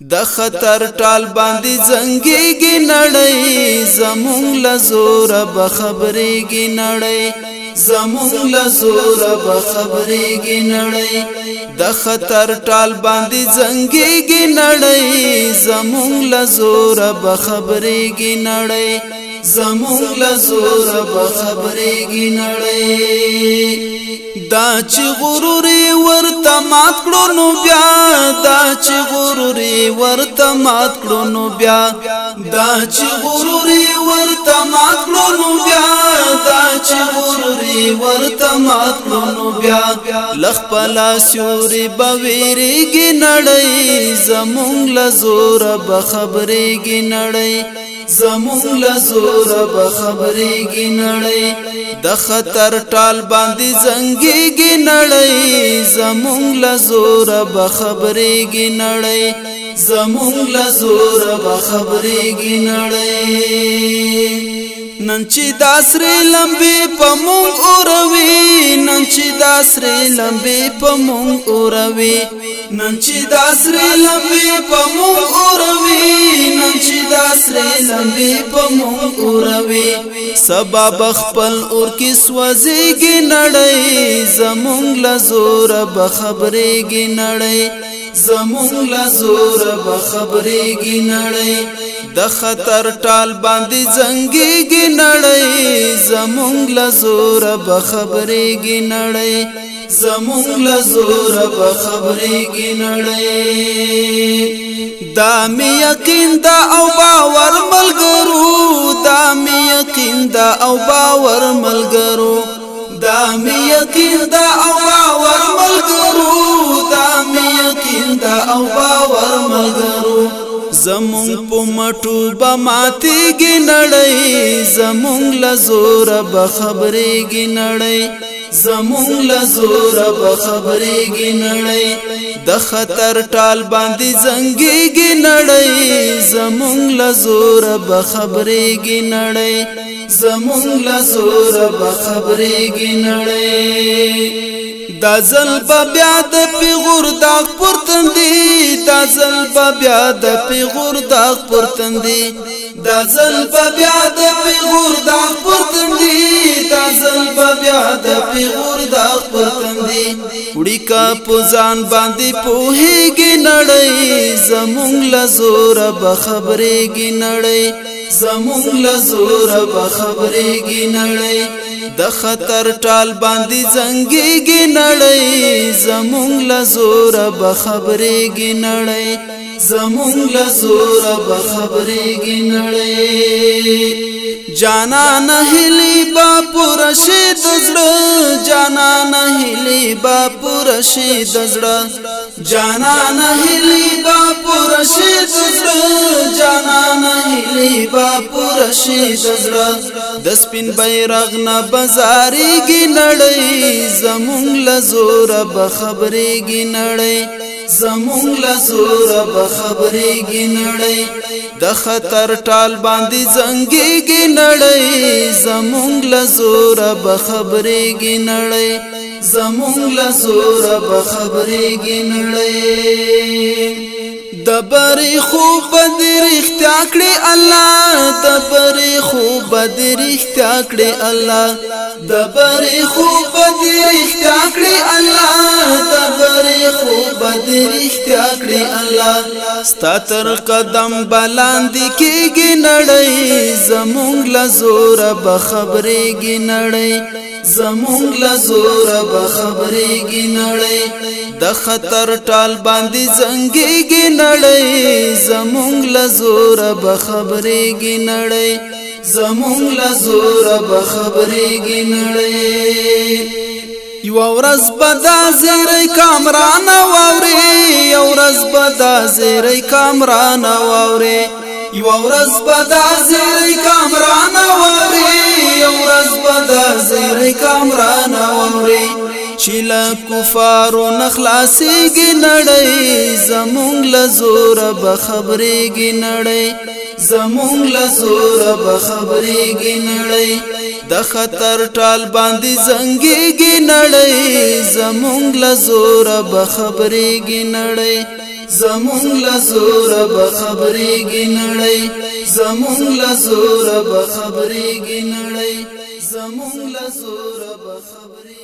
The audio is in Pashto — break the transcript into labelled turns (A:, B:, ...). A: د خطر ټال باندې زنګيږي نړۍ زمونږ له زور به خبرېږي نړۍ زمونږ له زور به خبرېږي نړۍ د خطر ټال باندې زنګيږي نړۍ زمونږ له زور به خبرېږي نړۍ زمونږ له زور به خبرېږي نړۍ دا چې غرور ورته مات کړو نو بیا دا چې ورته مات کړو نو بیا دا چې غرور ورته مات کړو نو بیا دا چې غرور ورته مات کړو نو بیا لخپلا سوري بويريږي نړۍ زمونږ لزور به خبرېږي نړۍ زمون لزور به خبرې گنړې د خطر ټال باندې زنګي گنړې زمون لزور به خبرې گنړې زمون لزور به خبرې گنړې نن چې داسر لمبې پمون اوروي نن چې داسر لمبې پمون اوروي نن چې داسر لمبې پمون اوروي نن چې داسر لمبې پمون اوروي سبا بخپل اور کې سوځي گنړې زمون لزور به خبرې گنړې زمون لزور به خبرې گنړې د خطر ټال باندې زنګي گنړې زمون لزور به خبرې گنړې زمون لزور به خبرې گنړې دا می یقین دا او باور ملګرو دا می یقین دا او باور ملګرو دا می یقین دا او باور زمون په مټو به ماتېږي نړۍ زمون له زوره به خبرېږي نړۍ زمون له زوره به خبرېږي نړۍ د خطر ټال باندې زنګېږي نړۍ زمون له زوره به خبرېږي نړۍ زمون له زوره به خبرېږي نړۍ دا زل بیا د پیغور دا پرتندی دا زل بیا د پیغور دا پرتندی دا زل بیا د پیغور دا پرتندی دا زل بیا د پیغور دا پرتندی وړي کا پوزان باندې پوهیږي نړۍ زمونږ لزور به خبرېږي نړۍ زمونږ لزور به خبرېږي نړۍ د خطر ټال باندې زنګيږي نړۍ زمونږ له زور به خبرېږي نړۍ زمونږ له زور به خبرېږي نړۍ جانا نه هلي با پور شي دزړه جانا نه هلي با پور شي دزړه جانا نه هلي با خبر شي د زړه د سپین بیرغ نه بازارېږي نړۍ زمونږ له زوره به خبرېږي نړۍ زمونږ له زوره به خبرېږي نړۍ د خطر ټال باندې زنګېږي نړۍ زمونږ له زوره به خبرېږي نړۍ زمونږ له زوره به خبرېږي نړۍ د بری خوب بدر اختیا کړی الله د بری خوب بدر اختیا کړی الله د بری خوب بدر اختیا کړی الله د بری خوب بدر اختیا کړی الله ستاتر قدم بلاندې کېږي نړۍ زمونږ لزور به خبرېږي نړۍ زمونږ لزور به خبرېږي نړۍ د خطر ټال باندې زنګېږي نړۍ زمونږ لزور به خبرېږي نړۍ زمونږ لزور به خبرېږي نړۍ یو ورځ بدا زیری کامران واوري یو ورځ بدا زیری کامران واوري یو ورځ بد ازری کامران وری یو ورځ بد ازری کامران وری چې لا کفار نخلاصيږي نړۍ زمونږ له زور به خبرېږي نړۍ زمونږ له زور به خبرېږي نړۍ د خطر ټال باندې زنګيږي نړۍ زمونږ له زور به خبرېږي نړۍ زمون لزور به خبرې گنړې زمون لزور به خبرې گنړې زمون لزور به خبرې